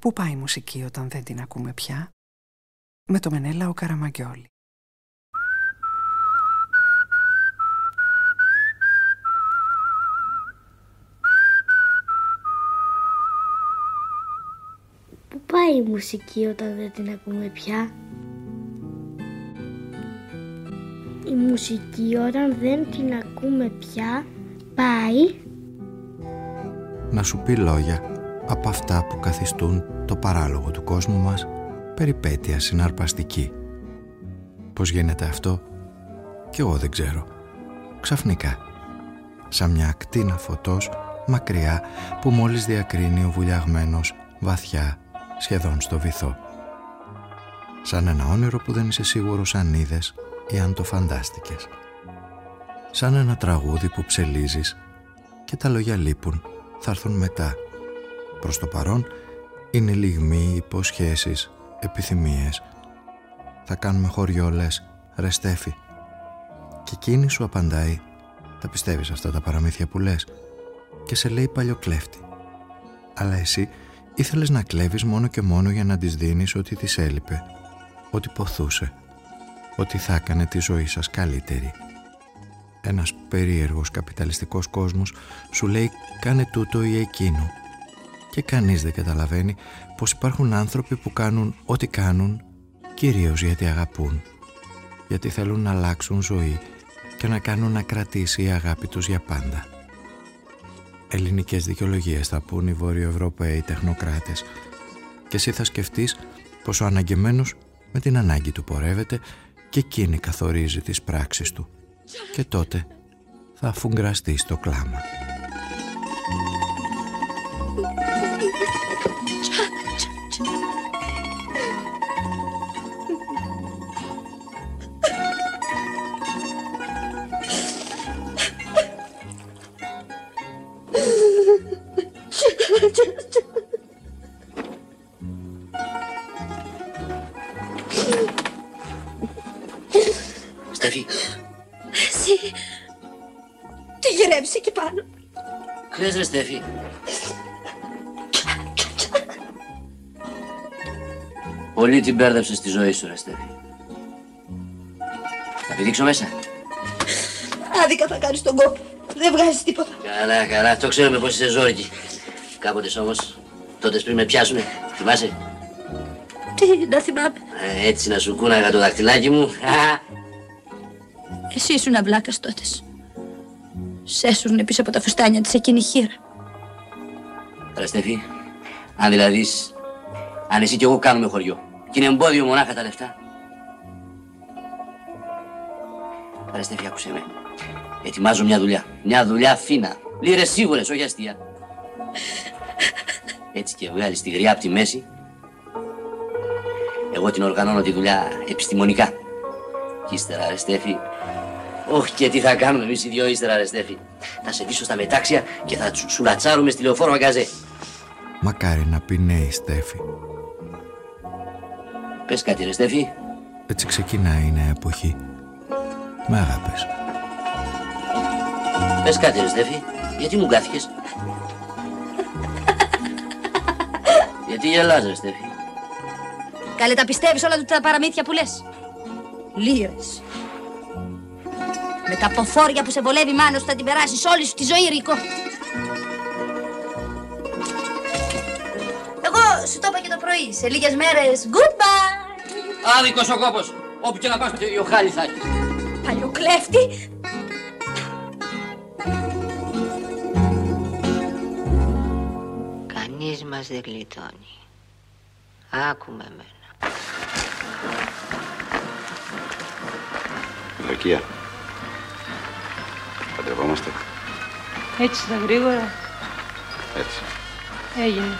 Πού πάει η μουσική όταν δεν την ακούμε πια; Με το Μενέλα ο Καραμαγκιόλη. Πού πάει η μουσική όταν δεν την ακούμε πια; Η μουσική όταν δεν την ακούμε πια πάει να σου πει λόγια από αυτά που καθιστούν το παράλογο του κόσμου μας περιπέτεια συναρπαστική. Πώς γίνεται αυτό; Κι εγώ δεν ξέρω. Ξαφνικά, σαν μια ακτίνα φωτός μακριά που μόλις διακρίνει ο βουλιαγμένος βαθιά σχεδόν στο βυθό. Σαν ένα όνειρο που δεν είσαι σίγουρος αν είδες ή αν το φαντάστηκες. Σαν ένα τραγούδι που ψελίζεις και τα λόγια λείπουν, θα έρθουν μετά. Προς το παρόν είναι λιγμοί, υποσχέσεις, επιθυμίες. Θα κάνουμε χωριόλες, ρε Στέφη. Και εκείνη σου απαντάει, τα πιστεύεις αυτά τα παραμύθια που λες; Και σε λέει παλιοκλέφτη. Αλλά εσύ ήθελες να κλέβεις μόνο και μόνο για να της δίνεις ότι της έλειπε, ότι ποθούσε, ότι θα έκανε τη ζωή σας καλύτερη. Ένας περίεργος καπιταλιστικός κόσμος σου λέει κάνε τούτο ή εκείνο και κανείς δεν καταλαβαίνει πως υπάρχουν άνθρωποι που κάνουν ό,τι κάνουν κυρίως γιατί αγαπούν γιατί θέλουν να αλλάξουν ζωή και να κάνουν να κρατήσει η αγάπη τους για πάντα. Ελληνικές δικαιολογίες θα πούν οι Βορειοευρωπαίοι τεχνοκράτες και εσύ θα σκεφτείς πως ο αναγκεμένος με την ανάγκη του πορεύεται και εκείνη καθορίζει τις πράξεις του και τότε θα αφουγκραστεί στο κλάμα. Στέφη. Πολύ την μπέρδεψες στη ζωή σου ρε Στέφη. Θα πηδήξω μέσα. Άδικα θα κάνεις τον κόπο. Δεν βγάζεις τίποτα. Καλά, καλά. Το ξέρουμε πως είσαι ζόρικη. Κάποτε όμως, τότε πριν με πιάσουνε. Θυμάσαι; Τι να θυμάμαι. Ε, έτσι να σου κούναγα το δαχτυλάκι μου. Εσύ ήσουν αυλάκας τότες σέσουρνε πίσω από τα φουστάνια της εκείνη χείρα. Στέφη, αν δηλαδή, αν εσύ κι εγώ κάνουμε χωριό και είναι εμπόδιο μονάχα τα λεφτά. Στέφη, άκουσε με. Ετοιμάζω μια δουλειά. Μια δουλειά φίνα. Λύρες σίγουρες, όχι αστεία. Έτσι και βγάλεις τη γριά από τη μέση. Εγώ την οργανώνω τη δουλειά επιστημονικά. Και ύστερα, ρε Στέφη, όχι και τι θα κάνουμε εμείς οι δυο ύστερα ρε Στέφη. Θα σε δείσω στα μετάξια και θα σου λατσάρουμε στη λεωφόρο μαγκαζέ. Μακάρι να πει ναι η Στέφη. Πες κάτι ρε Στέφη. Έτσι ξεκινάει η νέα εποχή. Με αγάπες. Πες κάτι ρε Στέφη. Γιατί μου κάθηκες; Γιατί γελάς ρε Στέφη; Καλέ τα πιστεύεις όλα τα παραμύθια που λες; Λύρες. Με τα ποφόρια που σε βολεύει μάνο θα την περάσεις όλη σου τη ζωή, Ρίκο. Εγώ σου το είπα και το πρωί. Σε λίγες μέρες, goodbye. Άδικος ο κόπος. Όπου και να πας με το ίδιο χάλι θα έχεις. Παλιοκλέφτη. Κανείς μας δεν γλιτώνει. Άκουμε εμένα. Λακία. Παντρευόμαστε. Έτσι τα γρήγορα. Έτσι. Έγινε.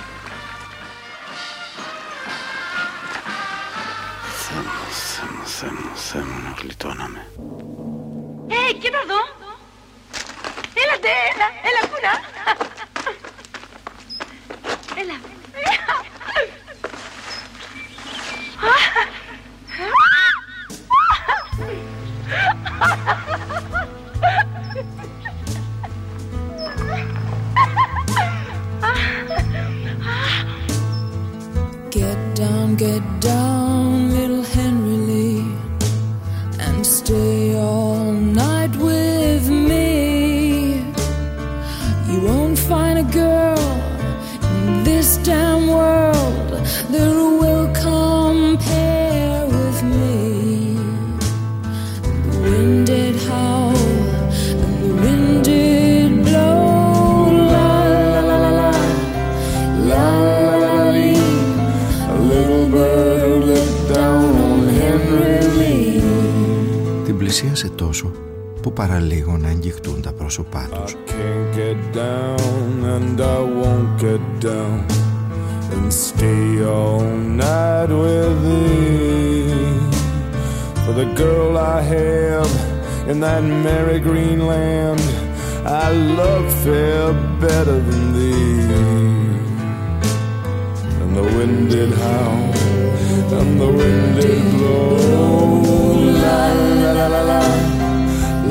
Θεέ μου, Θεέ μου, Θεέ μου, Θεέ μου, να γλιτώναμε. Ε, κοίτα εδώ. Έλατε, έλα, έλα, πού να. Έλα. Get down, που παραλίγο να αγγιχτούν τα πρόσωπά τους. Can't get down and I won't get down and stay all night with thee. For the girl I have in that merry green land, I love fair better than thee. And the wind did howl and the wind did blow.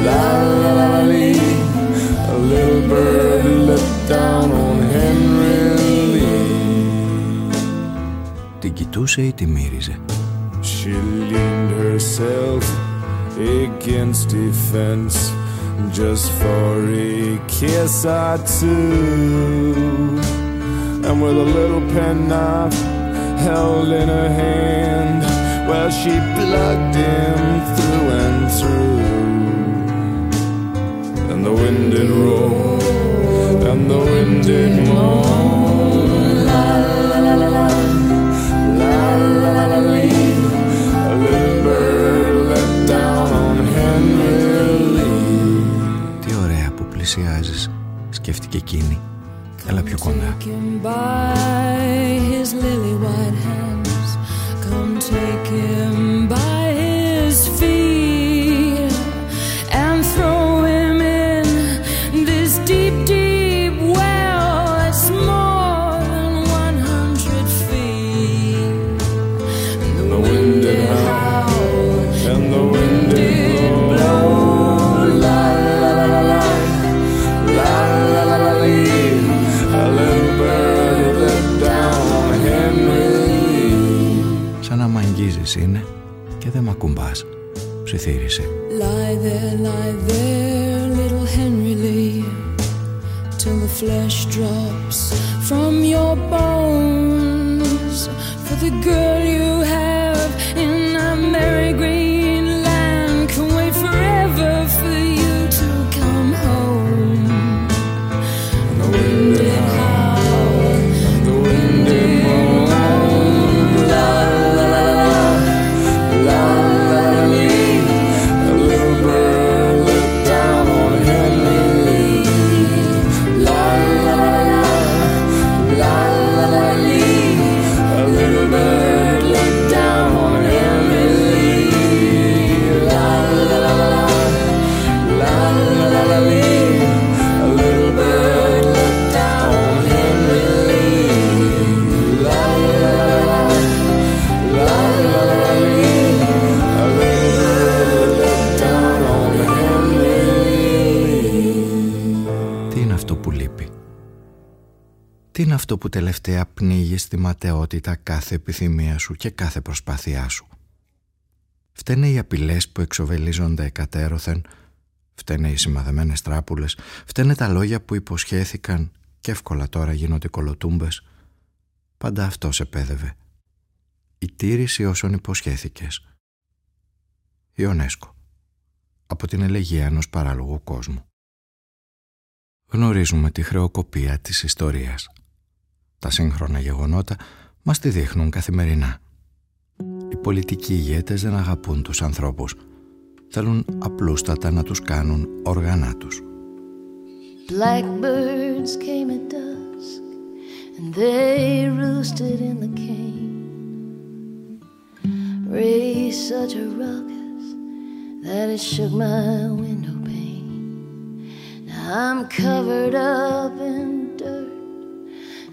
La la la la lee. A little bird looked down on Henry Lee. Την κοιτούσε ή τη μύριζε. She leaned herself against a fence just for a kiss or two. And with a little penknife held in her hand, well, she plugged him through and through. And the wind did roll, and the wind did moan. La la la la la, la la la la lee. A little bird let down on Henry Lee. Τι ωραία που πλησιάζεις, σκέφτηκε εκείνη. Έλα πιο κοντά. Που τελευταία πνίγει στη ματαιότητα κάθε επιθυμία σου και κάθε προσπάθειά σου. Φταίνε οι απειλές που εξοβελίζονται εκατέρωθεν, φταίνε οι σημαδεμένες τράπουλες, φταίνε τα λόγια που υποσχέθηκαν και εύκολα τώρα γίνονται κολοτούμπες. Πάντα αυτό σε πέδευε. Η τήρηση όσων υποσχέθηκες. Ιονέσκο. Από την ελεγία ενός παράλογου κόσμου. Γνωρίζουμε τη χρεοκοπία της ιστορίας. Τα σύγχρονα γεγονότα μας τη δείχνουν καθημερινά. Οι πολιτικοί ηγέτες δεν αγαπούν τους ανθρώπους. Θέλουν απλούστατα να τους κάνουν όργανά τους. Blackbirds came at dusk and they roosted in the cane. Raised such a ruckus that it shook my window pane. Now I'm covered up in dirt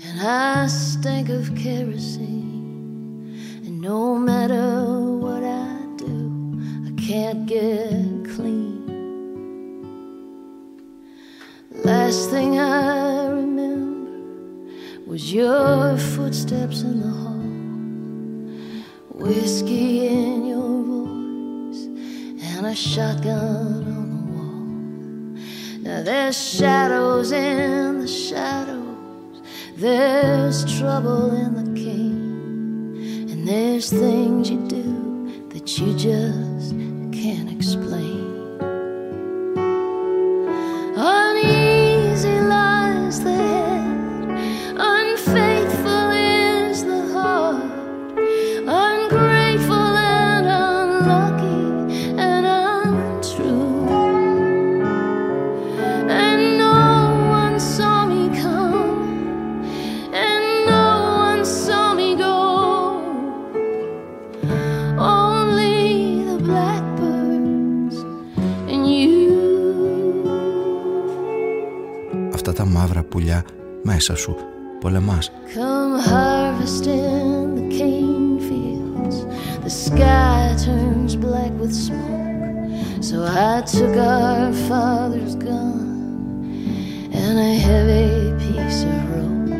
and I stink of kerosene. And no matter what I do, I can't get clean. Last thing I remember was your footsteps in the hall. whiskey in your voice, and a shotgun on the wall. Now there's shadows in the shadows, there's trouble in the king, and there's things you do that you just πουλιά μέσα σου πολεμάς. Come harvest in the cane fields. The sky turns black with smoke. So I took our father's gun and a heavy piece of rope.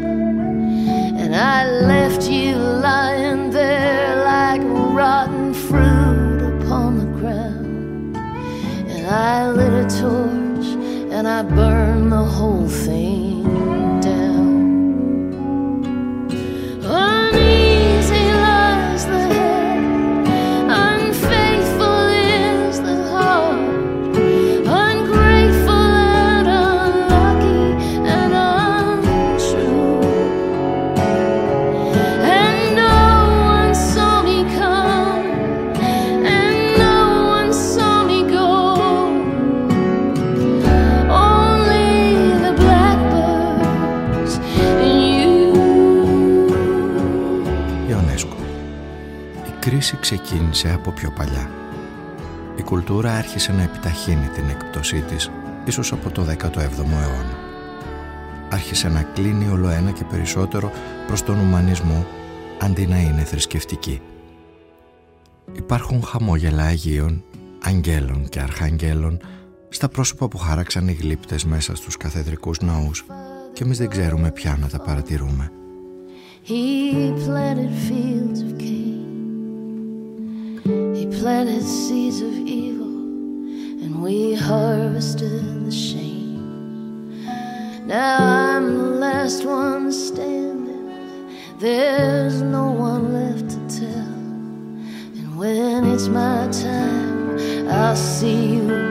And I left you lying there like rotten fruit upon the ground. And I lit a torch and I burned the whole thing κρίση ξεκίνησε από πιο παλιά. Η κουλτούρα άρχισε να επιταχύνει την εκπτωσή της, ίσως από το 17ο αιώνα. Άρχισε να κλείνει όλο ένα και περισσότερο προς τον ουμανισμό, αντί να είναι θρησκευτική. Υπάρχουν χαμόγελα Αγίων, αγγέλων και αρχαγγέλων στα πρόσωπα που χάραξαν οι γλύπτες μέσα στους καθεδρικούς ναούς και εμείς δεν ξέρουμε πια να τα παρατηρούμε. He planted fields of cane. He planted seeds of evil, and we harvested the shame. Now I'm the last one standing. There's no one left to tell. And when it's my time, I'll see you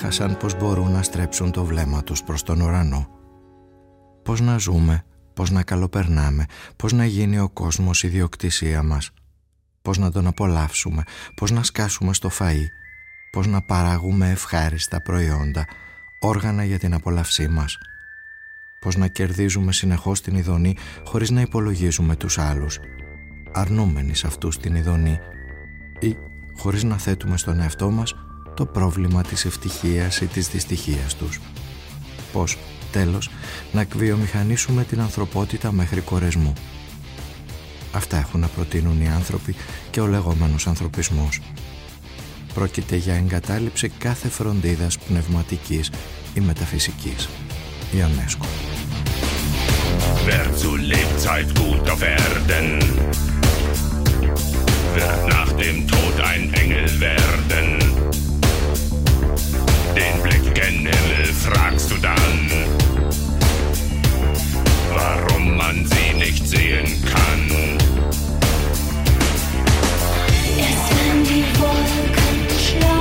ξέχασαν πως μπορούν να στρέψουν το βλέμμα τους προς τον ουρανό. Πώς να ζούμε, πώς να καλοπερνάμε, πώς να γίνει ο κόσμος ιδιοκτησία μας, πώς να τον απολαύσουμε, πώς να σκάσουμε στο φαΐ, πώς να παράγουμε ευχάριστα προϊόντα, όργανα για την απολαυσή μας, πώς να κερδίζουμε συνεχώς την ειδονή χωρίς να υπολογίζουμε τους άλλους, αρνούμενοι σε αυτούς την ειδονή. Ή χωρίς να θέτουμε στον εαυτό μας το πρόβλημα της ευτυχίας ή της δυστυχίας τους. Πώς, τέλος, να εκβιομηχανίσουμε την ανθρωπότητα μέχρι κορεσμού. Αυτά έχουν να προτείνουν οι άνθρωποι και ο λεγόμενος ανθρωπισμός. Πρόκειται για εγκατάλειψη κάθε φροντίδας πνευματικής ή μεταφυσικής. Ιονέσκο. Wer zu Lebzeit gut auf Erden, wird nach dem Tod ein Engel werden. generell fragst du dann, warum man sie nicht sehen kann. Erst wenn die Wolken schlafen.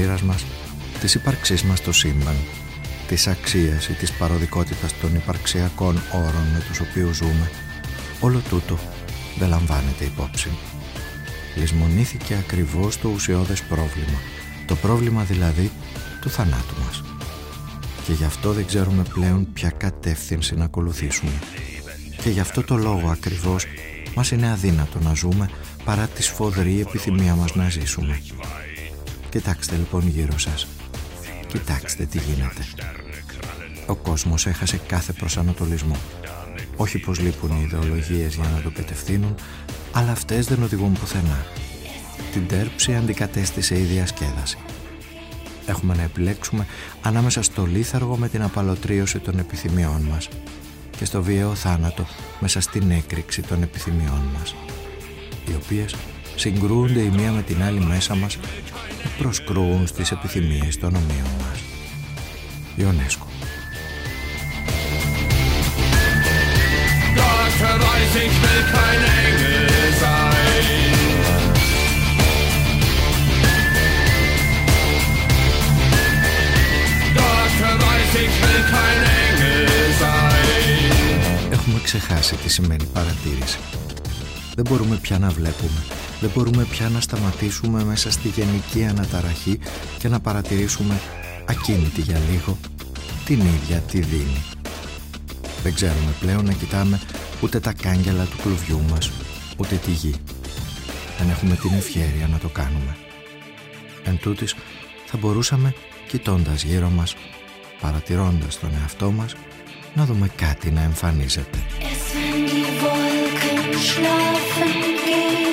Μοίρας μας, της ύπαρξής μας στο σύμπαν, της αξίας ή της παροδικότητας των υπαρξιακών όρων με τους οποίους ζούμε, όλο τούτο δεν λαμβάνεται υπόψη. Λυσμονήθηκε ακριβώς το ουσιώδες πρόβλημα, το πρόβλημα δηλαδή του θανάτου μας. Και γι' αυτό δεν ξέρουμε πλέον ποια κατεύθυνση να ακολουθήσουμε. Και γι' αυτό το λόγο ακριβώς μας είναι αδύνατο να ζούμε παρά τη σφοδρή επιθυμία μας να ζήσουμε. Κοιτάξτε λοιπόν γύρω σας. Κοιτάξτε τι γίνεται. Ο κόσμος έχασε κάθε προσανατολισμό. Όχι πως λείπουν οι ιδεολογίες για να το πετευθύνουν, αλλά αυτές δεν οδηγούν πουθενά. Την τέρψη αντικατέστησε η διασκέδαση. Έχουμε να επιλέξουμε ανάμεσα στο λίθαργο με την απαλωτρίωση των επιθυμιών μας και στο βίαιο θάνατο μέσα στην έκρηξη των επιθυμιών μας οι οποίες συγκρούονται η μία με την άλλη μέσα μας και προσκρούουν στις επιθυμίες των ομοίων μας. Ιονέσκο Gott weiß, ich will kein Engel sein. Gott weiß, ich will kein Engel sein. Έχουμε ξεχάσει τι σημαίνει παρατήρηση. Δεν μπορούμε πια να βλέπουμε. Δεν μπορούμε πια να σταματήσουμε μέσα στη γενική αναταραχή και να παρατηρήσουμε ακίνητη για λίγο την ίδια τη δίνει. Δεν ξέρουμε πλέον να κοιτάμε ούτε τα κάγκελα του κλουβιού μας, ούτε τη γη. Δεν έχουμε την ευχαίρεια να το κάνουμε. Εν τούτης, θα μπορούσαμε, κοιτώντας γύρω μας, παρατηρώντας τον εαυτό μας, να δούμε κάτι να εμφανίζεται. schlafen gehen, kann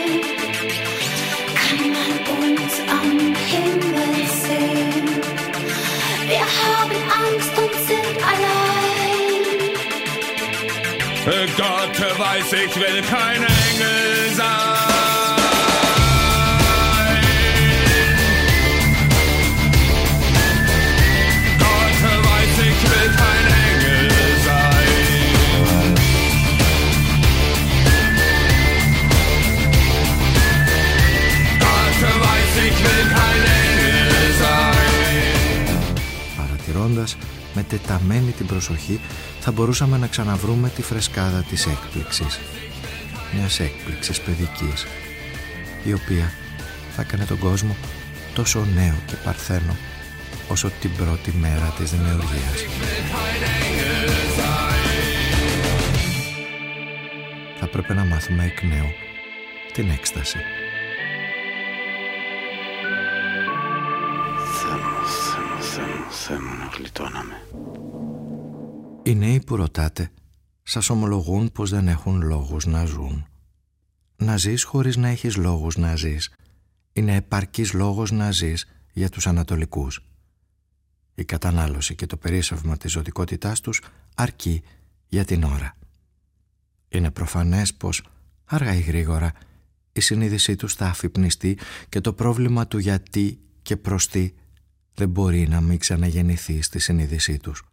weiß, ich will kein Engel sein. με τεταμένη την προσοχή θα μπορούσαμε να ξαναβρούμε τη φρεσκάδα της έκπληξης μιας έκπληξης παιδικής η οποία θα έκανε τον κόσμο τόσο νέο και παρθένο όσο την πρώτη μέρα της δημιουργίας. Θα πρέπει να μάθουμε εκ νέου την έκσταση. Θεέ μου, να γλιτώναμε. Οι νέοι που ρωτάτε σας ομολογούν πως δεν έχουν λόγους να ζουν. Να ζεις χωρίς να έχεις λόγους να ζεις. Είναι επαρκής λόγος να ζεις για τους ανατολικούς. Η κατανάλωση και το περίσσευμα της ζωτικότητάς τους αρκεί για την ώρα. Είναι προφανές πως αργά ή γρήγορα η συνείδησή τους θα αφυπνιστεί και το πρόβλημα του γιατί και προς τι δεν μπορεί να μην ξαναγεννηθεί στη συνείδησή τους.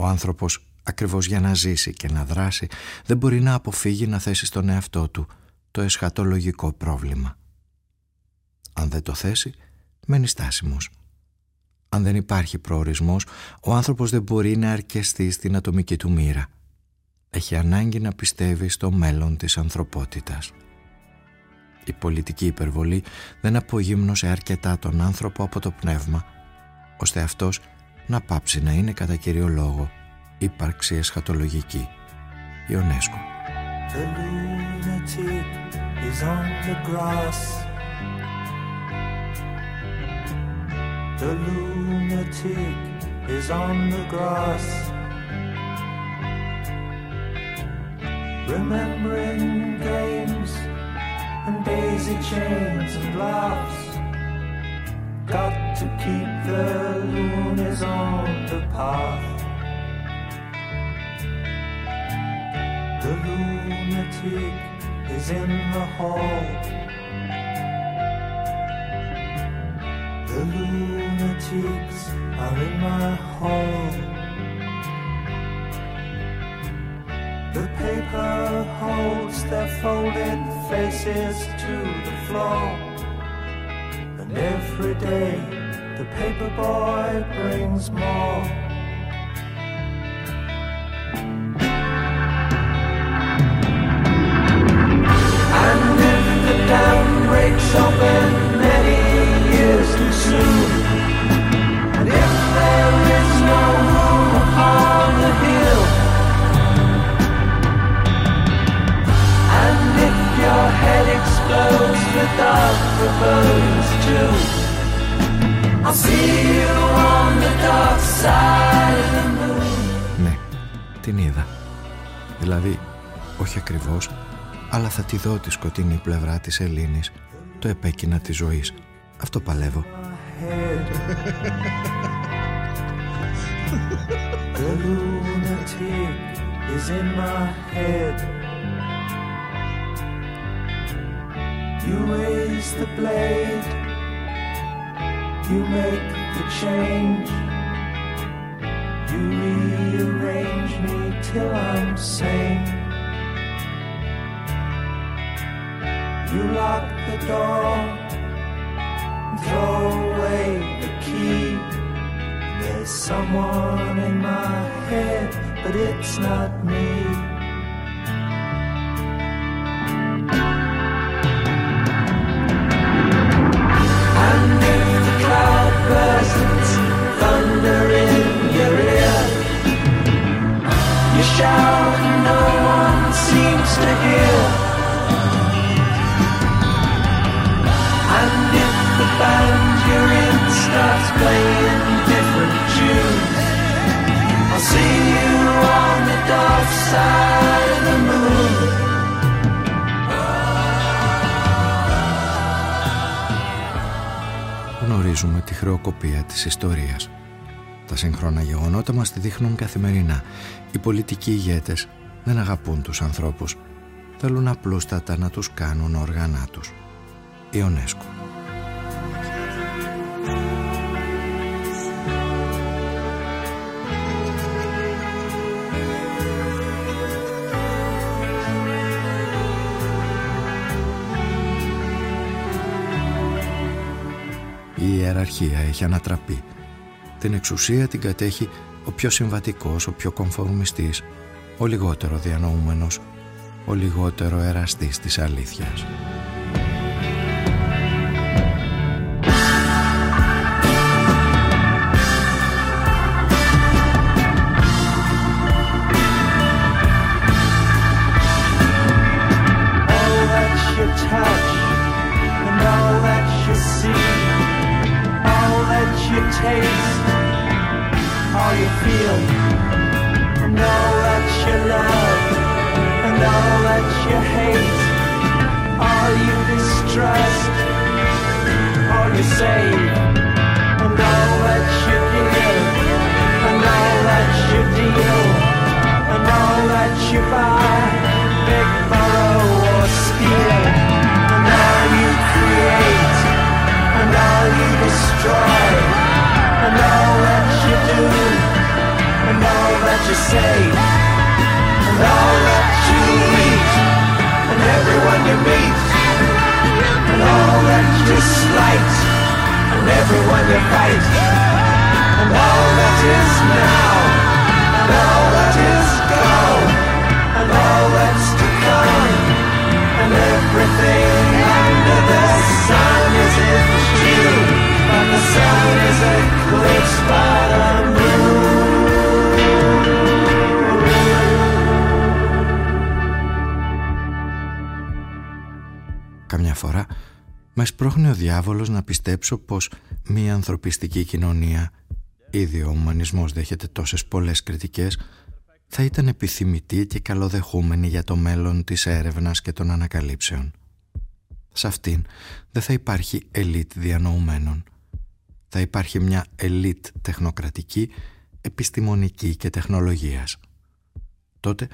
Ο άνθρωπος ακριβώς για να ζήσει και να δράσει δεν μπορεί να αποφύγει να θέσει στον εαυτό του το εσχατολογικό πρόβλημα. Αν δεν το θέσει, μένει στάσιμος. Αν δεν υπάρχει προορισμός, ο άνθρωπος δεν μπορεί να αρκεστεί στην ατομική του μοίρα. Έχει ανάγκη να πιστεύει στο μέλλον της ανθρωπότητας. Η πολιτική υπερβολή δεν απογύμνωσε αρκετά τον άνθρωπο από το πνεύμα, ώστε αυτός να πάψει να είναι κατά κύριο λόγο ύπαρξη εσχατολογική. Ιονέσκο. The lunatic is on the grass The lunatic is on the grass Remembering games and daisy chains and laughs. Got to keep the loonies on the path. The lunatic is in the hall. The lunatics are in my hall. The paper holds their folded faces to the floor, and every day The paper boy brings more. Την είδα. Δηλαδή, όχι ακριβώς, αλλά θα τη δω τη σκοτεινή πλευρά της Ελλήνης, το επέκεινα της ζωής. Αυτό παλεύω. The lunatic is in my head. You raise the blade, you make the change. You rearrange me till I'm sane. You lock the door, throw away the key. There's someone in my head, but it's not me. Της ιστορίας. Τα σύγχρονα γεγονότα μας τη δείχνουν καθημερινά. Οι πολιτικοί ηγέτες δεν αγαπούν τους ανθρώπους. Θέλουν απλούστατα να τους κάνουν όργανά τους. Ιονέσκο. Η ιεραρχία έχει ανατραπεί. Την εξουσία την κατέχει ο πιο συμβατικός, ο πιο κομφορμιστής, ο λιγότερο διανοούμενος, ο λιγότερο εραστής της αλήθειας. Σπρώχνει ο διάβολος να πιστέψω πως μία ανθρωπιστική κοινωνία, ήδη ο ουμανισμός δέχεται τόσες πολλές κριτικές, θα ήταν επιθυμητή και καλοδεχούμενη για το μέλλον της έρευνας και των ανακαλύψεων. Σε αυτήν δεν θα υπάρχει ελίτ διανοουμένων. Θα υπάρχει μια ελίτ τεχνοκρατική, επιστημονική και τεχνολογίας. Τότε,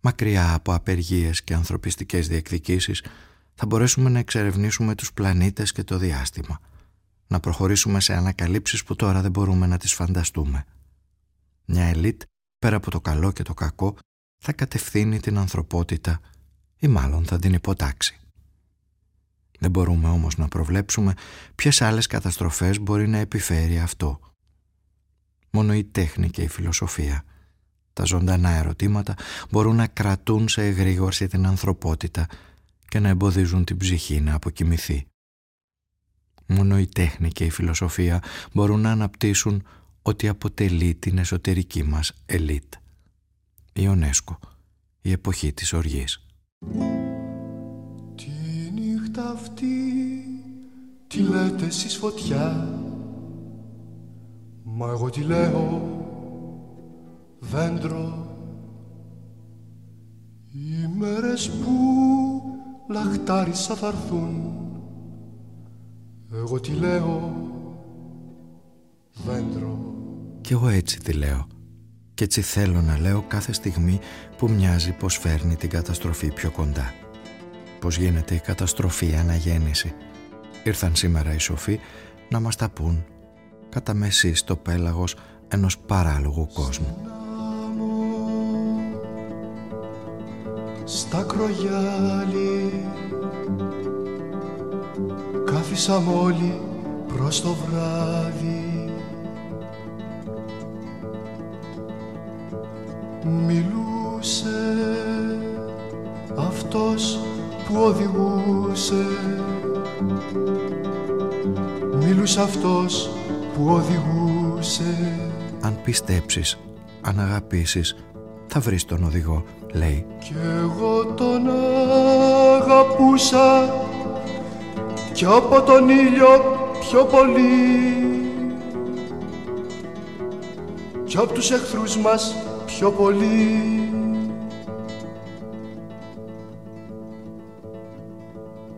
μακριά από απεργίες και ανθρωπιστικές διεκδικήσεις, θα μπορέσουμε να εξερευνήσουμε τους πλανήτες και το διάστημα. Να προχωρήσουμε σε ανακαλύψεις που τώρα δεν μπορούμε να τις φανταστούμε. Μια ελίτ, πέρα από το καλό και το κακό, θα κατευθύνει την ανθρωπότητα ή μάλλον θα την υποτάξει. Δεν μπορούμε όμως να προβλέψουμε ποιες άλλες καταστροφές μπορεί να επιφέρει αυτό. Μόνο η τέχνη και η φιλοσοφία, τα ζωντανά ερωτήματα, μπορούν να κρατούν σε εγρήγορση την ανθρωπότητα και να εμποδίζουν την ψυχή να αποκοιμηθεί. Μόνο η τέχνη και η φιλοσοφία μπορούν να αναπτύσσουν ότι αποτελεί την εσωτερική μας ελίτ. Η UNESCO, η εποχή της οργής. Τη νύχτα αυτή τι λέτε εσείς φωτιά Μα εγώ τι λέω δέντρο Οι μέρες που λαχτάρισα θα έρθουν Εγώ τι λέω δέντρο Κι εγώ έτσι τι λέω και έτσι θέλω να λέω κάθε στιγμή που μοιάζει πως φέρνει την καταστροφή πιο κοντά. Πως γίνεται η καταστροφή αναγέννηση. Ήρθαν σήμερα οι σοφοί να μας τα πούν κατά μεσή στο πέλαγος ενός παράλογου κόσμου. Στα κρογιάλι. Κάθισαμε όλοι προς το βράδυ. Μιλούσε αυτός που οδηγούσε. Μιλούσε αυτός που οδηγούσε. Αν πιστέψεις, αν αγαπήσεις, θα βρεις τον οδηγό, λέει. Κι εγώ τον αγαπούσα κι από τον ήλιο πιο πολύ κι από τους εχθρούς μας πιο πολύ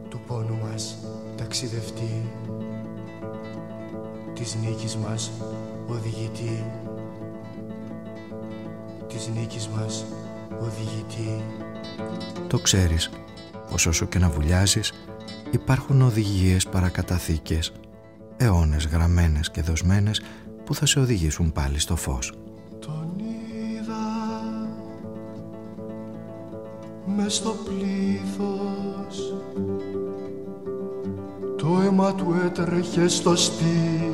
του πόνου μας ταξιδευτή της νίκης μας οδηγητή της νίκης μας οδηγητή. Το ξέρεις πως όσο και να βουλιάζεις υπάρχουν οδηγίες παρακαταθήκες αιώνες γραμμένες και δοσμένες που θα σε οδηγήσουν πάλι στο φως. μες στο πλήθος. Το αίμα του έτρεχε στο στήθος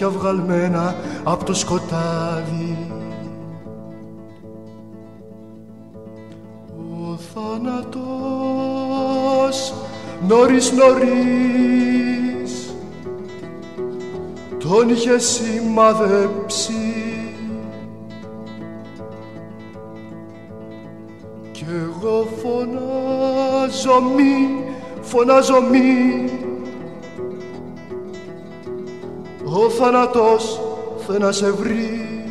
μάτια βγαλμένα από το σκοτάδι. Ο θάνατος νωρίς νωρίς τον είχε σημαδέψει. Κι εγώ φωνάζω μη, φωνάζω μη θάνατος θε να σε βρει.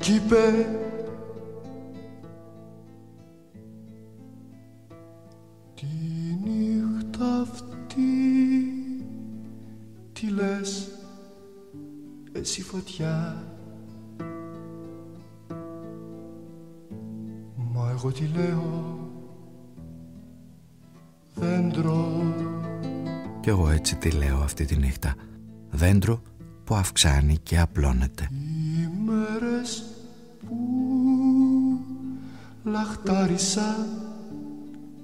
Κι είπε τη νύχτα αυτή τι λες εσύ φωτιά μα εγώ τι λέω έτσι τι λέω αυτή τη νύχτα. Δέντρο που αυξάνει και απλώνεται. Οι μέρες που λαχτάρισα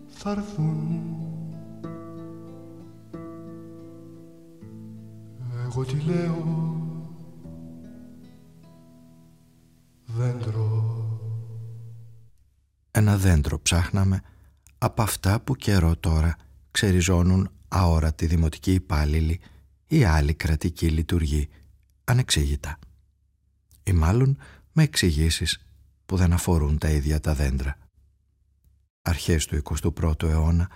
θα έρθουν Εγώ τι λέω δέντρο Ένα δέντρο ψάχναμε από αυτά που καιρό τώρα ξεριζώνουν αόρατοι δημοτικοί υπάλληλοι ή άλλοι κρατικοί λειτουργοί ανεξήγητα. Ή μάλλον με εξηγήσεις που δεν αφορούν τα ίδια τα δέντρα. Αρχές του 21ου αιώνα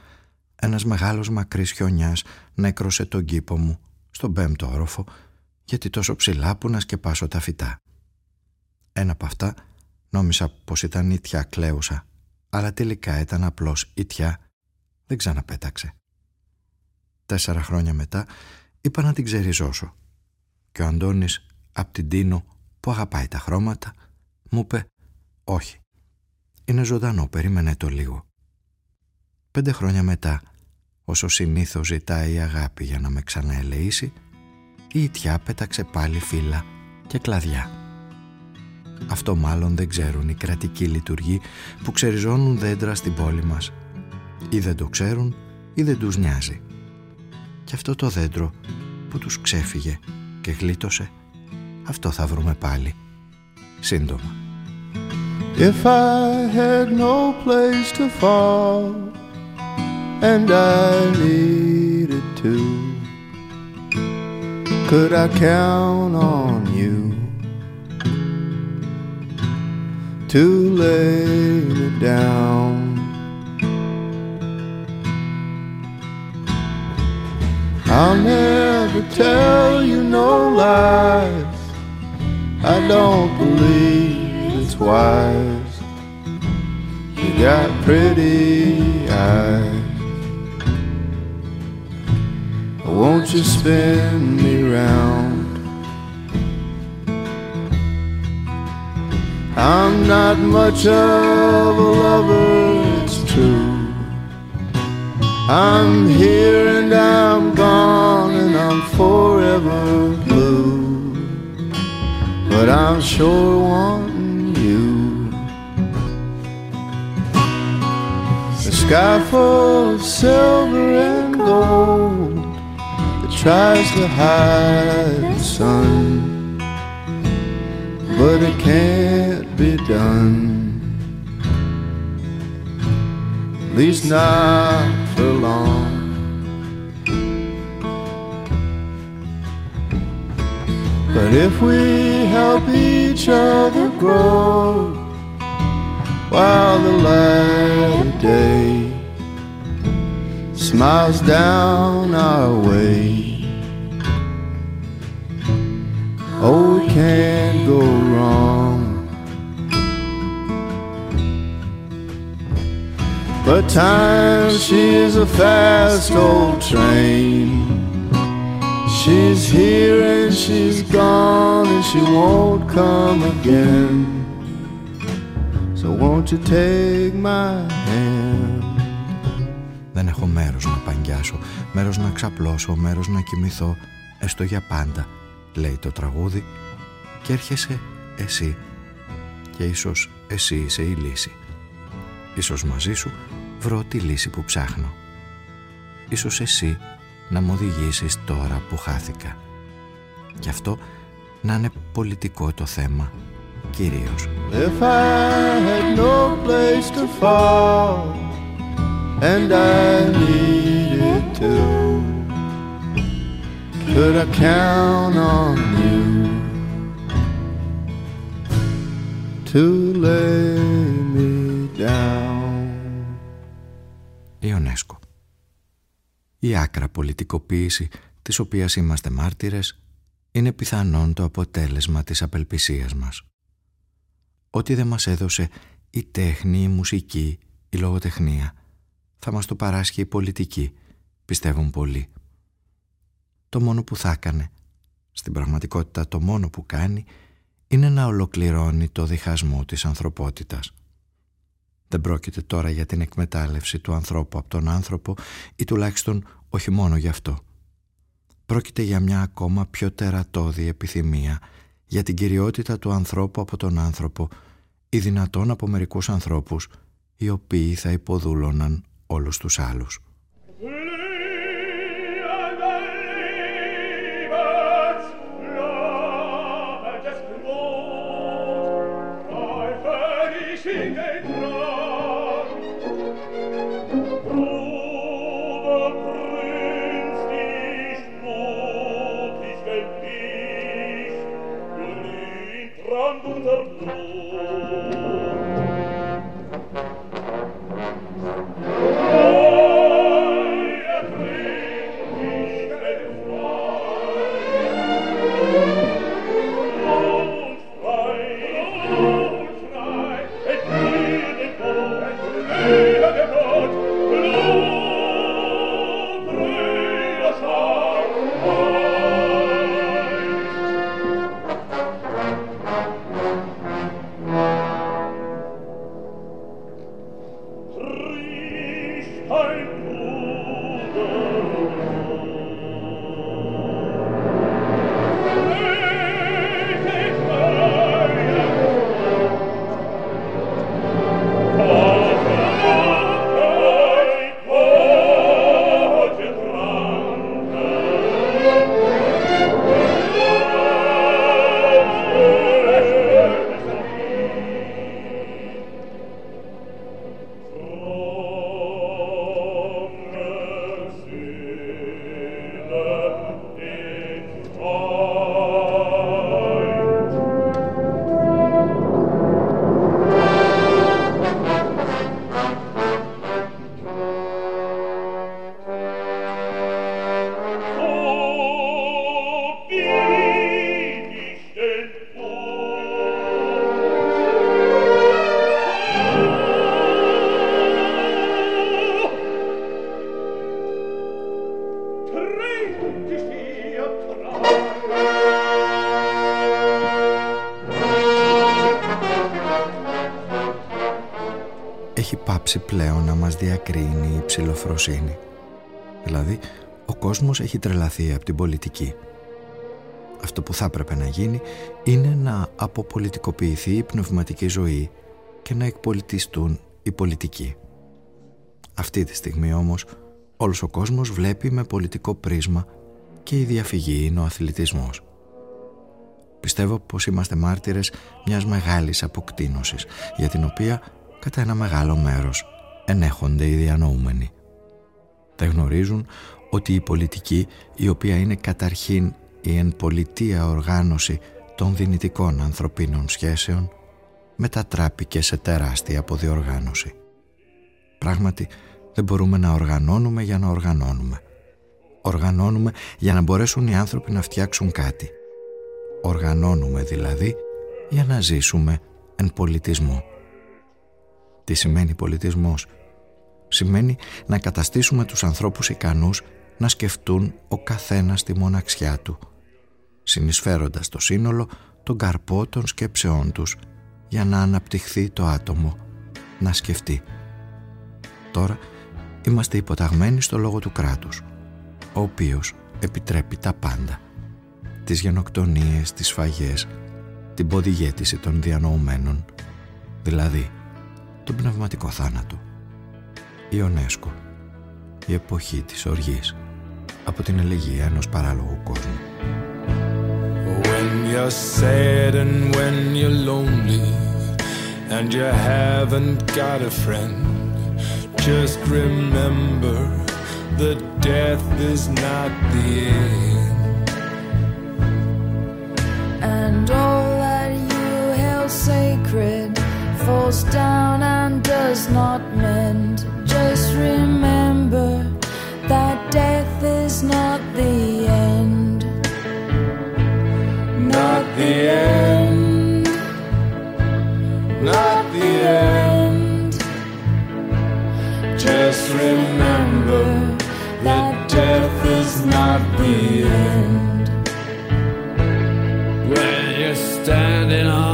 ένας μεγάλος μακρύς χιονιάς νέκρωσε τον κήπο μου στον πέμπτο όροφο γιατί τόσο ψηλά που να σκεπάσω τα φυτά. Ένα από αυτά νόμισα πως ήταν ήτια κλαίουσα αλλά τελικά ήταν απλώς ήτια δεν ξαναπέταξε. Τέσσερα χρόνια μετά είπα να την ξεριζώσω και ο Αντώνης απ' την Τίνο που αγαπάει τα χρώματα μου είπε «Όχι, είναι ζωντανό, περίμενε το λίγο». Πέντε χρόνια μετά όσο συνήθως ζητάει η αγάπη για να με ξαναελεήσει, η ιτιά πέταξε πάλι φύλλα και κλαδιά. Αυτό μάλλον δεν ξέρουν οι κρατικοί λειτουργοί που ξεριζώνουν δέντρα στην πόλη μας. Ή δεν το ξέρουν ή δεν τους νοιάζει. Και αυτό το δέντρο που τους ξέφυγε και γλίτωσε, αυτό θα βρούμε πάλι. Σύντομα. If I had no place to fall and I needed to, could I count on you; To lay me down? I'll never tell you no lies. I don't believe it's wise. You got pretty eyes. Won't you spin me round? I'm not much of a lover, it's true. I'm here and I'm gone and I'm forever blue. But I'm sure wanting you. A sky full of silver and gold that tries to hide the sun. But it can't be done. At least not for long. But if we help each other grow while the light of day smiles down our way, oh, we can't go wrong. But time, she is a fast old train. She's here and she's gone and she won't come again. So won't you take my hand? Δεν έχω μέρος να παγιάσω, μέρος να ξαπλώσω, μέρος να κοιμηθώ, έστω για πάντα, λέει το τραγούδι και έρχεσαι εσύ και ίσως εσύ είσαι η λύση. Ίσως μαζί σου βρω τη λύση που ψάχνω. Ίσως εσύ να μου οδηγήσεις τώρα που χάθηκα. Και αυτό να είναι πολιτικό το θέμα, κυρίως. If I had no place to fall and I needed to, could I count on you to lay me down? Ιονέσκο. Η άκρα πολιτικοποίηση της οποίας είμαστε μάρτυρες είναι πιθανόν το αποτέλεσμα της απελπισίας μας. Ό,τι δεν μας έδωσε η τέχνη, η μουσική, η λογοτεχνία θα μας το παράσχει η πολιτική, πιστεύουν πολλοί. Το μόνο που θα έκανε, στην πραγματικότητα το μόνο που κάνει, είναι να ολοκληρώνει το διχασμό της ανθρωπότητας. Δεν πρόκειται τώρα για την εκμετάλλευση του ανθρώπου από τον άνθρωπο ή τουλάχιστον όχι μόνο γι' αυτό. Πρόκειται για μια ακόμα πιο τερατώδη επιθυμία για την κυριότητα του ανθρώπου από τον άνθρωπο ή δυνατόν από μερικούς ανθρώπους οι οποίοι θα υποδούλωναν όλους τους άλλους. Waterloo. Πάψει πλέον να μας διακρίνει η ψηλοφροσύνη. Δηλαδή, ο κόσμος έχει τρελαθεί από την πολιτική. Αυτό που θα έπρεπε να γίνει είναι να αποπολιτικοποιηθεί η πνευματική ζωή και να εκπολιτιστούν οι πολιτικοί. Αυτή τη στιγμή όμως όλος ο κόσμος βλέπει με πολιτικό πρίσμα και η διαφυγή είναι ο αθλητισμός. Πιστεύω πως είμαστε μάρτυρες μιας μεγάλης αποκτήνωσης για την οποία κατά ένα μεγάλο μέρος ενέχονται οι διανοούμενοι. Δεν γνωρίζουν ότι η πολιτική η οποία είναι καταρχήν η εν πολιτεία οργάνωση των δυνητικών ανθρωπίνων σχέσεων μετατράπηκε σε τεράστια αποδιοργάνωση. Πράγματι δεν μπορούμε να οργανώνουμε για να οργανώνουμε. Οργανώνουμε για να μπορέσουν οι άνθρωποι να φτιάξουν κάτι. Οργανώνουμε δηλαδή για να ζήσουμε εν πολιτισμό. Τι σημαίνει πολιτισμός; Σημαίνει να καταστήσουμε τους ανθρώπους ικανούς να σκεφτούν ο καθένας τη μοναξιά του, συνεισφέροντας το σύνολο τον καρπό των σκέψεών τους για να αναπτυχθεί το άτομο, να σκεφτεί. Τώρα είμαστε υποταγμένοι στο λόγο του κράτους, ο οποίος επιτρέπει τα πάντα. Τις γενοκτονίες, τις σφαγές, την ποδηγέτηση των διανοουμένων, δηλαδή τον πνευματικό θάνατο. Η Ονέσκο, η εποχή της οργής, από την ελεγγύη ενός παράλογου κόσμου. When you're sad and when you're lonely and you haven't got a friend, just remember that death is not the end. And all that you held sacred falls down and does not mend. Just remember that death is not the end. Not the end. Not the end. Just remember that death is not the end. When you're standing on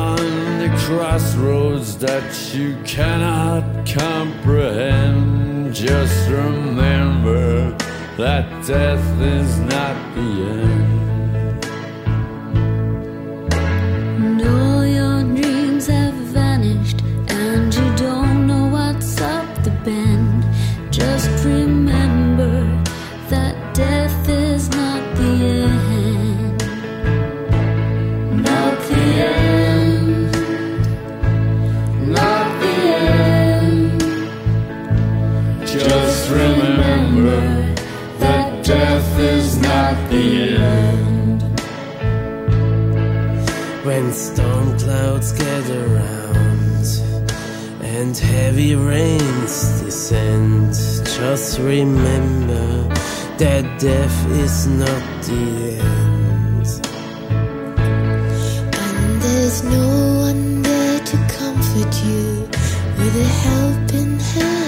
crossroads that you cannot comprehend, just remember that death is not the end. Heavy rains descend, just remember that death is not the end. And there's no one there to comfort you with a helping hand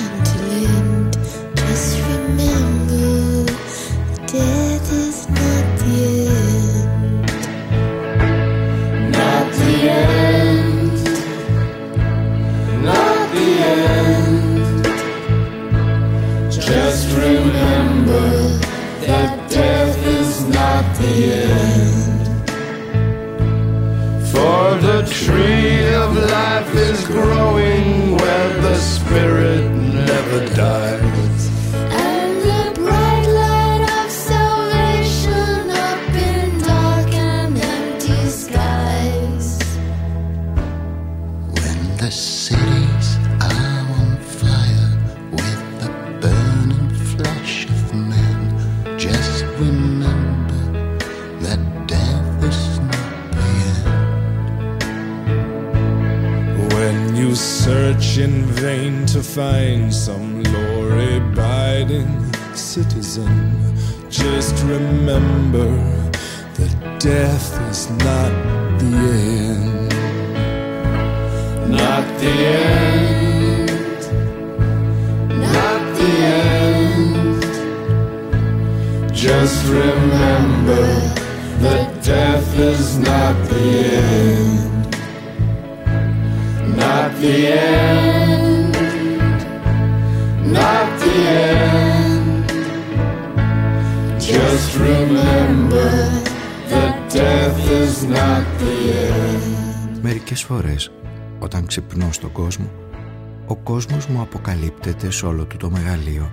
αποκαλύπτεται σε όλο του το μεγαλείο,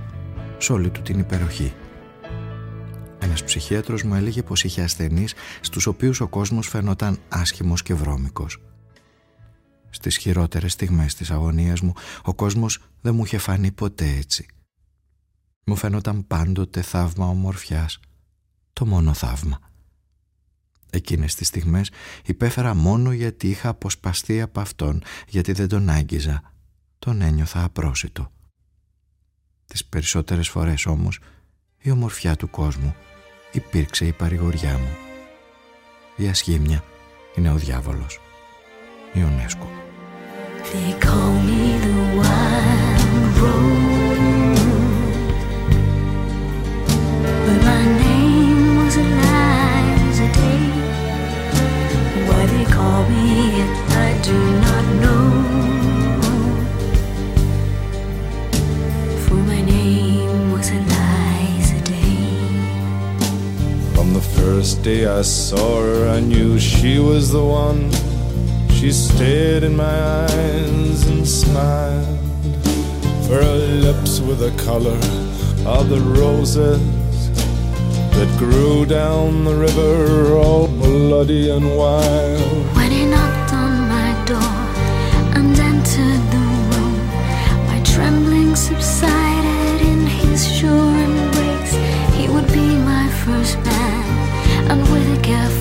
σε όλη του την υπεροχή. Ένας ψυχίατρος μου έλεγε πως είχε ασθενείς στους οποίους ο κόσμος φαινόταν άσχημος και βρώμικος. Στις χειρότερες στιγμές της αγωνίας μου, ο κόσμος δεν μου είχε φανεί ποτέ έτσι. Μου φαίνονταν πάντοτε θαύμα ομορφιάς, το μόνο θαύμα. Εκείνες τις στιγμές υπέφερα μόνο γιατί είχα αποσπαστεί από αυτόν, γιατί δεν τον άγγιζα. Τον ένιωθα απρόσιτο. Τις περισσότερες φορές όμως η ομορφιά του κόσμου υπήρξε η παρηγοριά μου. Η ασχήμια είναι ο διάβολος. Ιονέσκο. They call me the first day I saw her, I knew she was the one. She stared in my eyes and smiled. Her lips were the color of the roses that grew down the river, all bloody and wild. Careful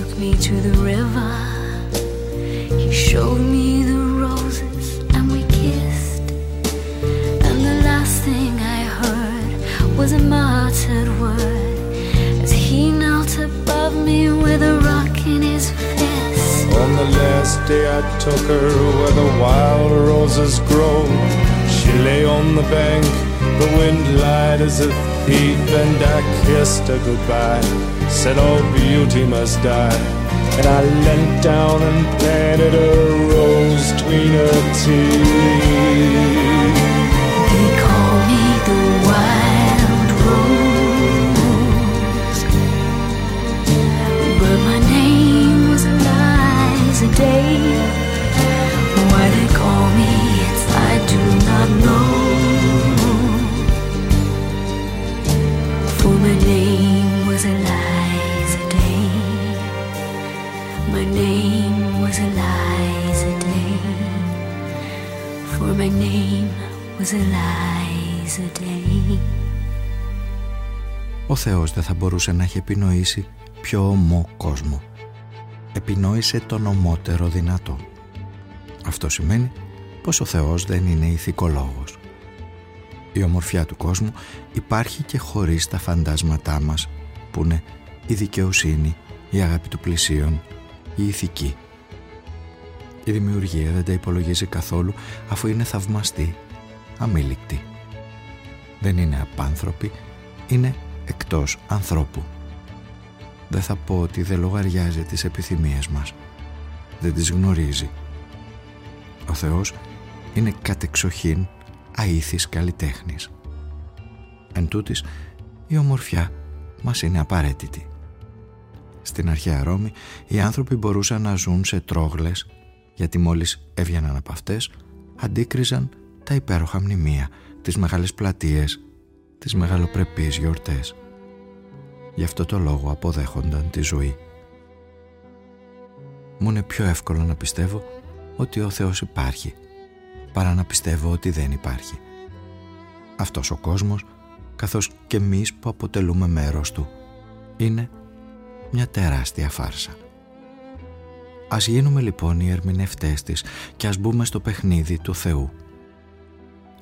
took me to the river. He showed me the roses and we kissed. And the last thing I heard was a muttered word as he knelt above me with a rock in his fist. On the last day, I took her where the wild roses grow. She lay on the bank, the wind lied as a thief, and I kissed her goodbye. Said all beauty must die. And I leant down and planted a rose between her teeth. Μπορούσε να έχει επινοήσει πιο ομό κόσμο. Επινόησε τον ομότερο δυνατό. Αυτό σημαίνει πως ο Θεός δεν είναι ηθικολόγος. Η ομορφιά του κόσμου υπάρχει και χωρίς τα φαντάσματά μας που είναι η δικαιοσύνη, η αγάπη του πλησίον, η ηθική. Η δημιουργία δεν τα υπολογίζει καθόλου αφού είναι θαυμαστή, αμήλικτη. Δεν είναι απάνθρωπη, είναι εκτός ανθρώπου. Δεν θα πω ότι δεν λογαριάζει τις επιθυμίες μας. Δεν τις γνωρίζει. Ο Θεός είναι κατεξοχήν αήθης καλλιτέχνης. Εν τούτης, η ομορφιά μας είναι απαραίτητη. Στην αρχαία Ρώμη οι άνθρωποι μπορούσαν να ζουν σε τρόγλες γιατί μόλις έβγαιναν από αυτές αντίκριζαν τα υπέροχα μνημεία, τις μεγάλες πλατείες, τις μεγαλοπρεπείς γιορτές. Γι' αυτό το λόγο αποδέχονταν τη ζωή. Μου είναι πιο εύκολο να πιστεύω ότι ο Θεός υπάρχει παρά να πιστεύω ότι δεν υπάρχει. Αυτός ο κόσμος, καθώς και εμείς που αποτελούμε μέρος του, είναι μια τεράστια φάρσα. Ας γίνουμε λοιπόν οι ερμηνευτές της και ας μπούμε στο παιχνίδι του Θεού.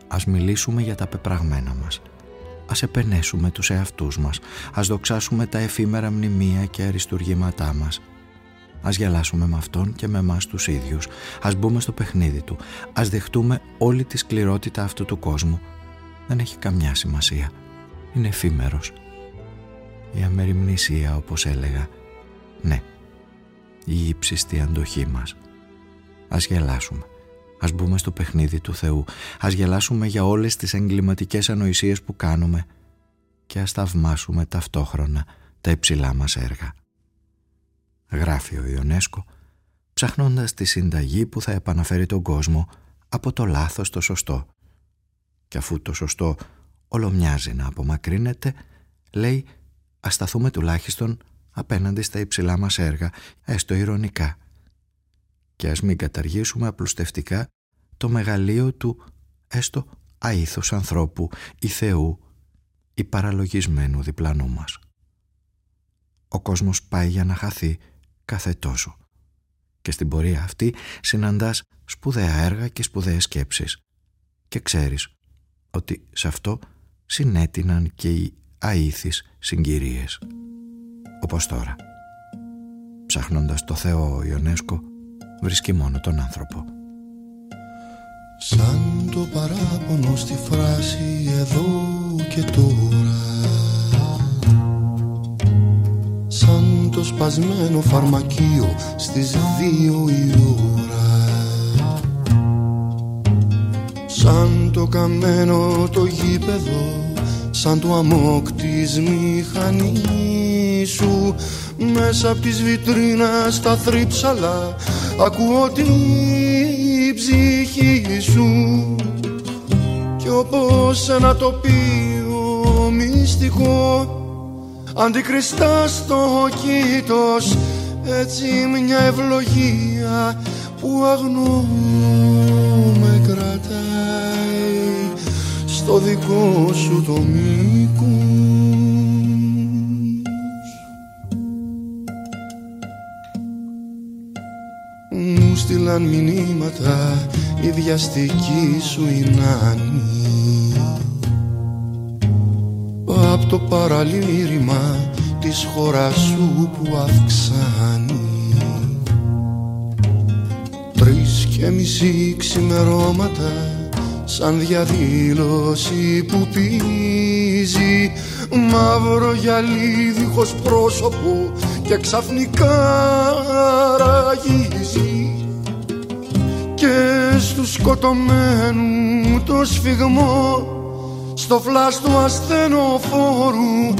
Ας μιλήσουμε για τα πεπραγμένα μας. Ας επενέσουμε τους εαυτούς μας. Ας δοξάσουμε τα εφήμερα μνημεία και αριστουργήματά μας. Ας γελάσουμε με Αυτόν και με εμάς τους ίδιους. Ας μπούμε στο παιχνίδι Του. Ας δεχτούμε όλη τη σκληρότητα αυτού του κόσμου. Δεν έχει καμιά σημασία. Είναι εφήμερος. Η αμεριμνησία όπως έλεγα. Ναι, η ύψιστη αντοχή μας. Ας γελάσουμε. Ας μπούμε στο παιχνίδι του Θεού. Ας γελάσουμε για όλες τις εγκληματικές ανοησίες που κάνουμε και ας θαυμάσουμε ταυτόχρονα τα υψηλά μας έργα. Γράφει ο Ιονέσκο, ψαχνώντας τη συνταγή που θα επαναφέρει τον κόσμο από το λάθος στο σωστό. Και αφού το σωστό ολομοιάζει να απομακρύνεται, λέει ας σταθούμε τουλάχιστον απέναντι στα υψηλά μας έργα, έστω ηρωνικά. Και ας μην καταργήσουμε απλουστευτικά το μεγαλείο του έστω αήθος ανθρώπου ή Θεού ή παραλογισμένου διπλανού μας. Ο κόσμος πάει για να χαθεί κάθε τόσο. Και στην πορεία αυτή συναντάς σπουδαία έργα και σπουδαίες σκέψεις. Και ξέρεις ότι σε αυτό συνέτειναν και οι αήθεις συγκυρίες όπως τώρα. Ψάχνοντας το Θεό ο Ιωνέσκο βρίσκει μόνο τον άνθρωπο. Σαν το παράπονο στη φράση εδώ και τώρα Σαν το σπασμένο φαρμακείο στις δύο η ώρα. Σαν το καμένο το γήπεδο Σαν το αμόκ της μηχανής σου Μέσα απ' τις βιτρίνας τα θρύψαλα Ακούω την ψυχή σου. Κι όπως ένα τοπίο μυστικό Αντικριστά στο κήτος Έτσι μια ευλογία που αγνώ με κρατάει στο δικό σου το μήκος στείλαν μηνύματα η διαστική σου η νάνη Απ' το παραλήρημα της χώρας σου που αυξάνει. Τρεις και μισή ξημερώματα σαν διαδήλωση που πίζει. Μαύρο γυαλί δίχως πρόσωπο και ξαφνικά ραγίζει και στους σκοτωμένου το σφιγμό. Στο φλάς του ασθενοφόρου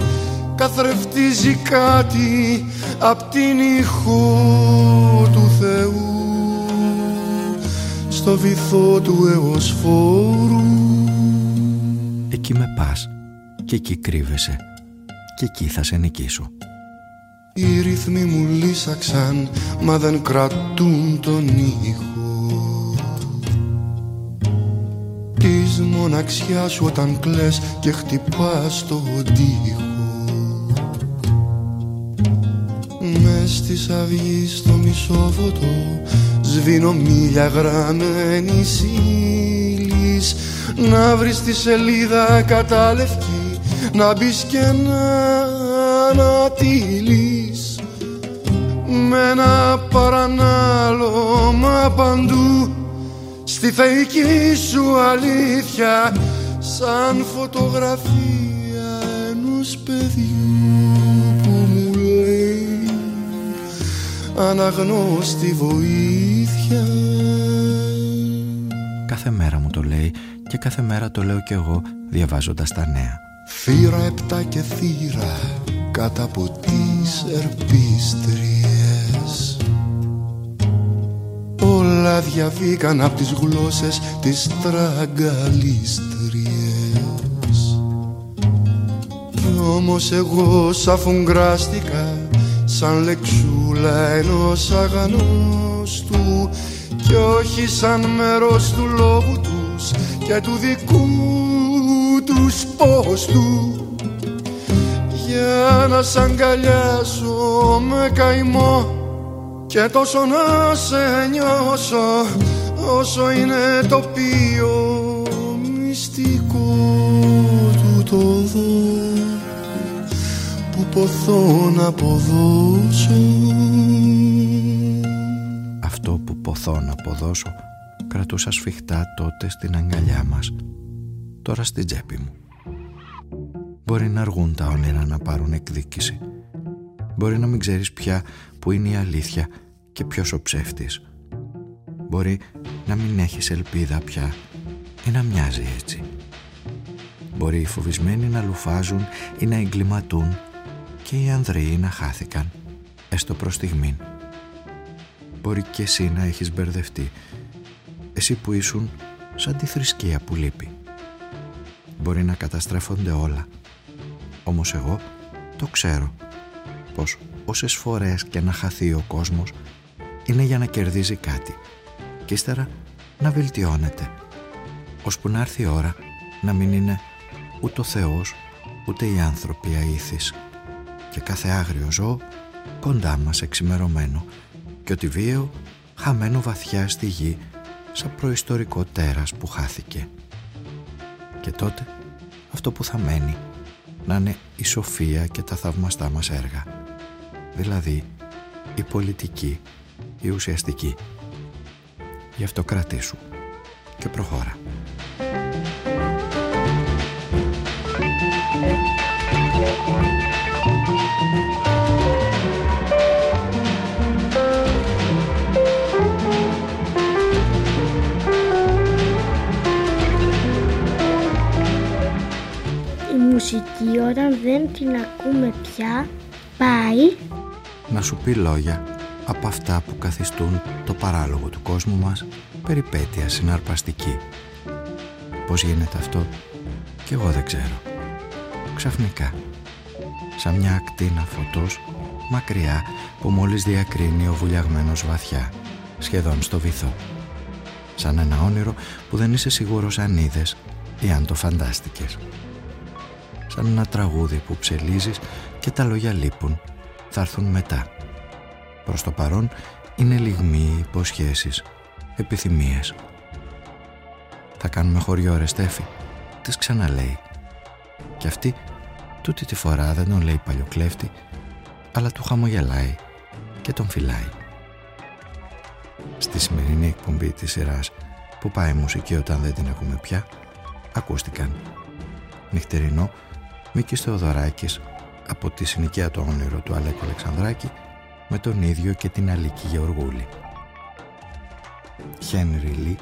καθρεφτίζει κάτι απ' την ηχό του Θεού. Στο βυθό του εωσφόρου Εκεί με πας και εκεί κρύβεσαι και εκεί θα σε νικήσω. Οι ρυθμοί μου λύσαξαν μα δεν κρατούν τον ήχο Της μοναξιάς σου όταν κλαις και χτυπάς το τοίχο. Μες στις αυγής στο μισόφωτο Σβήνω μίλια γραμμένης ύλης. Να βρεις τη σελίδα κατάλευκη Να μπεις και να ανατείλεις. Με ένα παρανάλωμα παντού στη θεϊκή σου αλήθεια σαν φωτογραφία ενός παιδιού που μου λέει αναγνώστη βοήθεια Κάθε μέρα μου το λέει και κάθε μέρα το λέω κι εγώ διαβάζοντας τα νέα. Θύρα επτά και θύρα κάτω από τις ερπίστριες Όλα διαβήκαν από τις γλώσσες τις τραγκαλίστριες Κι όμως εγώ σαφουγκράστηκα σαν λεξούλα ενός αγανόστου. Κι όχι σαν μέρος του λόγου τους και του δικού τους πόστου για να σ' αγκαλιάσω με καημό και τόσο να σε νιώσω όσο είναι τοπίο μυστικό του το δω που ποθώ να αποδώσω. Αυτό που ποθώ να αποδώσω κρατούσα σφιχτά τότε στην αγκαλιά μας. Τώρα στην τσέπη μου. Μπορεί να αργούν τα όνειρα να πάρουν εκδίκηση. Μπορεί να μην ξέρεις πια που είναι η αλήθεια και ποιος ο ψεύτης. Μπορεί να μην έχεις ελπίδα πια ή να μοιάζει έτσι. Μπορεί οι φοβισμένοι να λουφάζουν ή να εγκληματούν και οι ανδρείοι να χάθηκαν έστω προς στιγμήν. Μπορεί και εσύ να έχεις μπερδευτεί εσύ που ήσουν σαν τη θρησκεία που λείπει. Μπορεί να καταστρέφονται όλα όμως εγώ το ξέρω πως όσες φορές και να χαθεί ο κόσμος είναι για να κερδίζει κάτι και ύστερα να βελτιώνεται ώσπου να έρθει η ώρα να μην είναι ούτε ο Θεός ούτε οι άνθρωποι αήθεις και κάθε άγριο ζώο κοντά μας εξημερωμένο και ότι βίαιο χαμένο βαθιά στη γη σαν προϊστορικό τέρας που χάθηκε. Και τότε αυτό που θα μένει να είναι η σοφία και τα θαυμαστά μας έργα. Δηλαδή η πολιτική, η ουσιαστική. Γι' αυτό κρατήσου και προχώρα. Η μουσική όταν δεν την ακούμε πια πάει Να σου πει λόγια από αυτά που καθιστούν το παράλογο του κόσμου μας περιπέτεια συναρπαστική. Πώς γίνεται αυτό κι εγώ δεν ξέρω. Ξαφνικά, σαν μια ακτίνα φωτός μακριά που μόλις διακρίνει ο βουλιαγμένος βαθιά, σχεδόν στο βυθό. Σαν ένα όνειρο που δεν είσαι σίγουρος αν είδες ή αν το φαντάστηκες. Σαν ένα τραγούδι που ψελίζεις και τα λόγια λείπουν, θα έρθουν μετά. Προς το παρόν είναι λιγμοί, υποσχέσεις, επιθυμίες. Θα κάνουμε χωριό ρε Στέφη, της ξαναλέει. Και αυτή τούτη τη φορά δεν τον λέει παλιοκλέφτη, αλλά του χαμογελάει και τον φυλάει. Στη σημερινή εκπομπή της σειράς που πάει μουσική όταν δεν την ακούμε πια, ακούστηκαν νυχτερινό Μίκης Θεοδωράκης από τη συνοικία το όνειρο του Αλέκου Αλεξανδράκη με τον ίδιο και την Αλίκη Γεωργούλη. Henry Lee,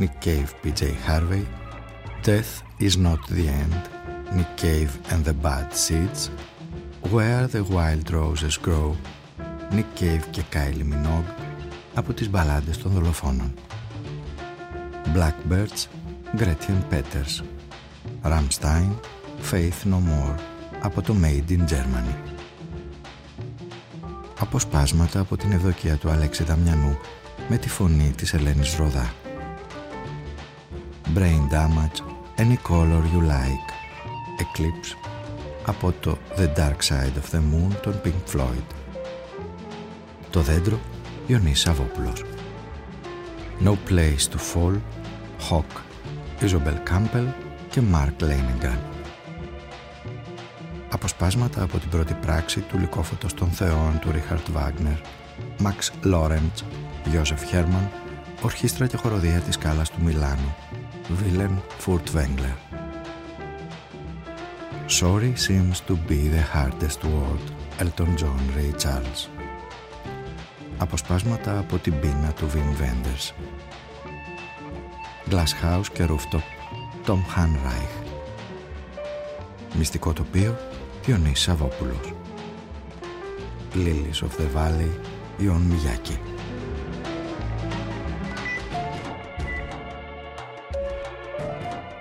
Nick Cave, PJ Harvey, Death is not the end, Nick Cave and the Bad Seeds, Where the Wild Roses Grow, Nick Cave και Kylie Minogue από τις μπαλάντες των δολοφόνων. Blackbirds, Gretchen Peters, Rammstein, Faith No More από το Made in Germany. Αποσπάσματα από την ευδοκία του Αλέξη Δαμιανού με τη φωνή της Ελένης Ροδά. Brain Damage, Any Color You Like, Eclipse από το The Dark Side of the Moon των Pink Floyd. Το δέντρο, Ιωνής Σαββόπουλος. No Place to Fall, Hawk, Isabel Campbell και Mark Lanegan. Αποσπάσματα από την πρώτη πράξη του Λυκόφωτος των Θεών του Ρίχαρτ Βάγνερ, Max Lawrence Γιώσεφ Χέρμαν, ορχήστρα και χοροδία της σκάλας του Μιλάνου, Βίλεν Φουρτβέγκλερ. Sorry seems to be the hardest word, Elton John Ray Charles. Αποσπάσματα από την πείνα του Wim Wenders. Glass House και Rooftop, Tom Hanreich. Μυστικό τοπίο, Διονύς Σαββόπουλος. Lilies of the Valley, Ιων Μιγιάκη.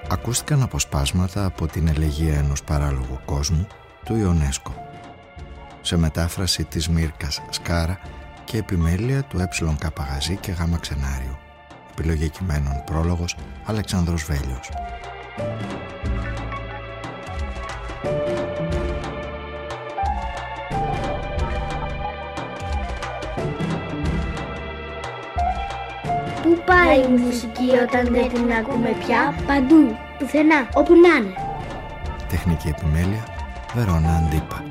Ακούστηκαν αποσπάσματα από την ελεγία ενός παράλογου κόσμου του Ιονέσκο σε μετάφραση της Μύρκας Σκάρα και επιμέλεια του Ε Καπαγαζή και Γάμα Ξενάριο. Επιλογή κειμένων πρόλογος Αλεξάνδρος Βέλιος. Πού πάει η μουσική όταν δεν την ακούμε πια; Παντού, πουθενά, όπου να είναι. Τεχνική επιμέλεια Βερόνα Αντίπα.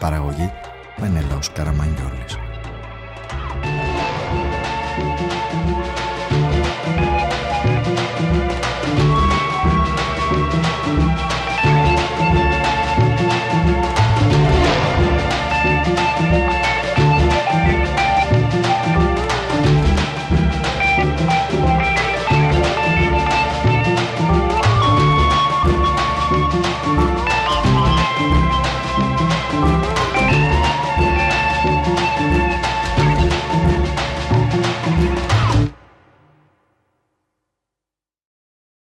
Παραγωγή Μενελός Καραμανιόλης